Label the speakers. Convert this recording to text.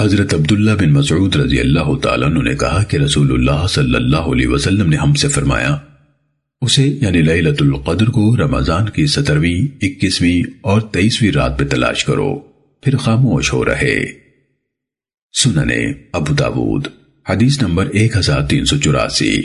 Speaker 1: حضرت عبداللہ بن مسعود رضی اللہ تعالیٰ نے کہا کہ رسول اللہ صلی اللہ علیہ وسلم نے ہم سے فرمایا، اسے یعنی لیلت القدر کو رمضان کی سترویں، اکیسویں اور تیئیسویں رات پہ تلاش کرو، پھر خاموش ہو رہے۔ سننے ابو داود، حدیث نمبر ایک ہزار تین سو چوراسی۔